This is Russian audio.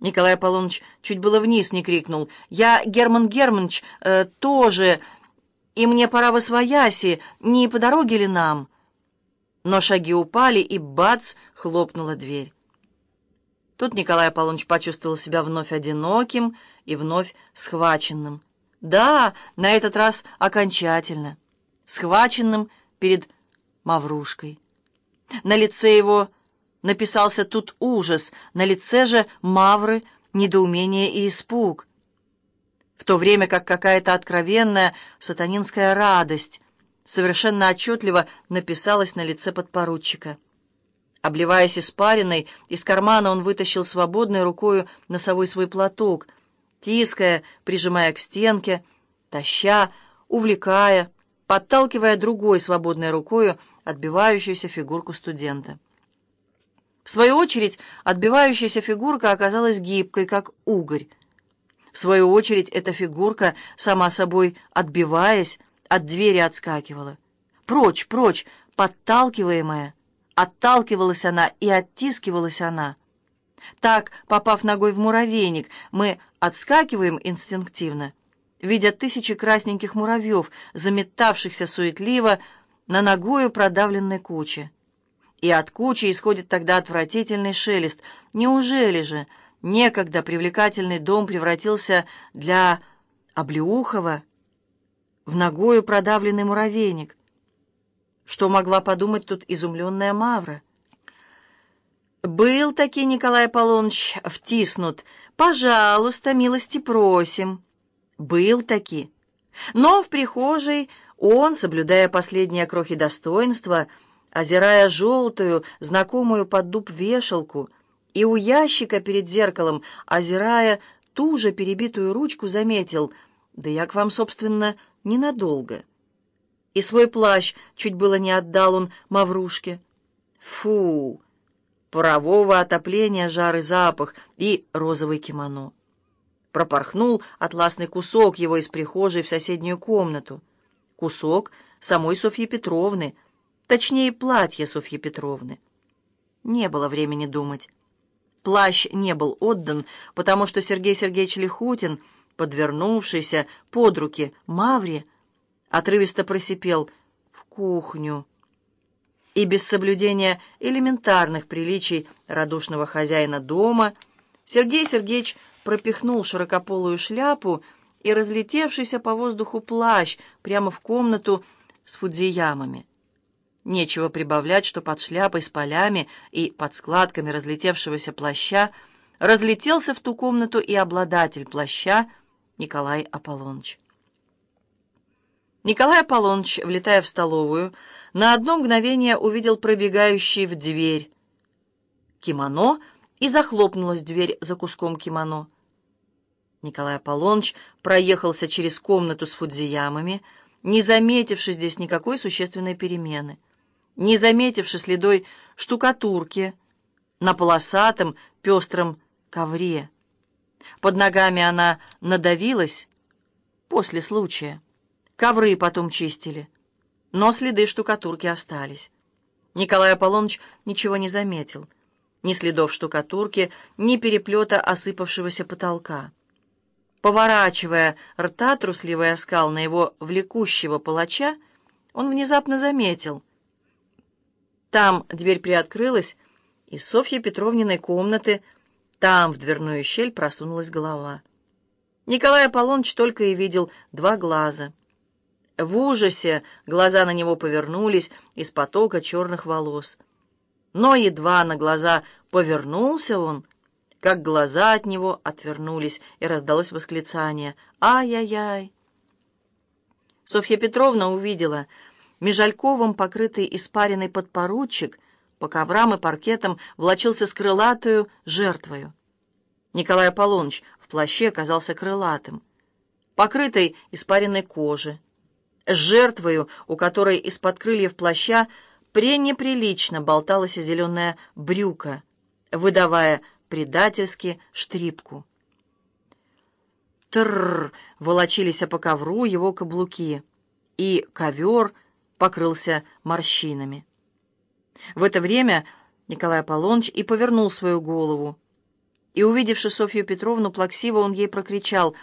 Николай Аполлоныч чуть было вниз не крикнул. «Я, Герман Германович, э, тоже, и мне пора во свояси, не по дороге ли нам?» Но шаги упали, и бац, хлопнула дверь. Тут Николай Аполлоныч почувствовал себя вновь одиноким и вновь схваченным. Да, на этот раз окончательно. Схваченным перед Маврушкой. На лице его написался тут ужас, на лице же Мавры недоумение и испуг. В то время как какая-то откровенная сатанинская радость совершенно отчетливо написалась на лице подпоручика. Обливаясь испариной, из кармана он вытащил свободной рукою носовой свой платок, тиская, прижимая к стенке, таща, увлекая, подталкивая другой свободной рукою отбивающуюся фигурку студента. В свою очередь, отбивающаяся фигурка оказалась гибкой, как угорь. В свою очередь, эта фигурка, сама собой отбиваясь, от двери отскакивала. Прочь, прочь, подталкиваемая. Отталкивалась она и оттискивалась она. Так, попав ногой в муравейник, мы отскакиваем инстинктивно, видя тысячи красненьких муравьев, заметавшихся суетливо на ногою продавленной куче. И от кучи исходит тогда отвратительный шелест. Неужели же некогда привлекательный дом превратился для Облеухова в ногою продавленный муравейник? Что могла подумать тут изумленная Мавра? «Был таки Николай Аполлоныч втиснут. Пожалуйста, милости просим». «Был таки». Но в прихожей он, соблюдая последние крохи достоинства, озирая желтую, знакомую под дуб вешалку, и у ящика перед зеркалом, озирая ту же перебитую ручку, заметил, «Да я к вам, собственно, ненадолго». И свой плащ чуть было не отдал он Маврушке. Фу! Парового отопления жар и запах и розовый кимоно. Пропорхнул атласный кусок его из прихожей в соседнюю комнату. Кусок самой Софьи Петровны — Точнее, платье Софьи Петровны. Не было времени думать. Плащ не был отдан, потому что Сергей Сергеевич Лихутин, подвернувшийся под руки Мавре, отрывисто просипел в кухню. И без соблюдения элементарных приличий радушного хозяина дома Сергей Сергеевич пропихнул широкополую шляпу и разлетевшийся по воздуху плащ прямо в комнату с фудзиямами. Нечего прибавлять, что под шляпой с полями и под складками разлетевшегося плаща разлетелся в ту комнату и обладатель плаща Николай Аполлоныч. Николай Аполлоныч, влетая в столовую, на одно мгновение увидел пробегающий в дверь кимоно, и захлопнулась дверь за куском кимоно. Николай Аполлоныч проехался через комнату с фудзиямами, не заметивши здесь никакой существенной перемены не заметивши следой штукатурки на полосатом пестром ковре. Под ногами она надавилась после случая. Ковры потом чистили, но следы штукатурки остались. Николай Аполлоныч ничего не заметил. Ни следов штукатурки, ни переплета осыпавшегося потолка. Поворачивая рта трусливый оскал на его влекущего палача, он внезапно заметил — там дверь приоткрылась, из Софьи Петровниной комнаты там в дверную щель просунулась голова. Николай Аполлоныч только и видел два глаза. В ужасе глаза на него повернулись из потока черных волос. Но едва на глаза повернулся он, как глаза от него отвернулись, и раздалось восклицание «Ай-яй-яй!». Софья Петровна увидела — Межальковым, покрытый испаренный подпоручик, по коврам и паркетам влочился с крылатую жертвою. Николай Аполлоныч в плаще оказался крылатым, покрытой испаренной кожи, с жертвою, у которой из-под крыльев плаща пренеприлично болталась зеленая брюка, выдавая предательски штрипку. Тррр, волочились по ковру его каблуки, и ковер — покрылся морщинами. В это время Николай Аполлоныч и повернул свою голову. И, увидевши Софью Петровну плаксиво, он ей прокричал